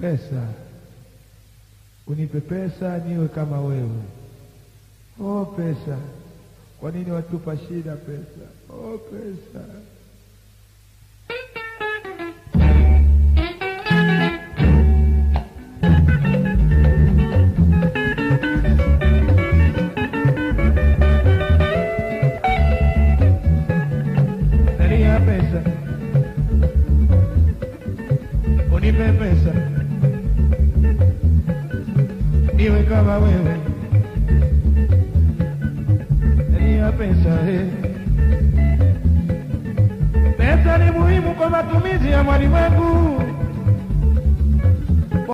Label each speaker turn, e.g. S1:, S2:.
S1: Pesa, unipe pesa niwe kama wewe. Oh pesa, kwa nini watupa shida pesa? Oh pesa. Pesa, unipe pesa niwe kama wewe. Nalia pesa, eh. Pesa ni muhimu kwa matumizi ya mwalimwengu.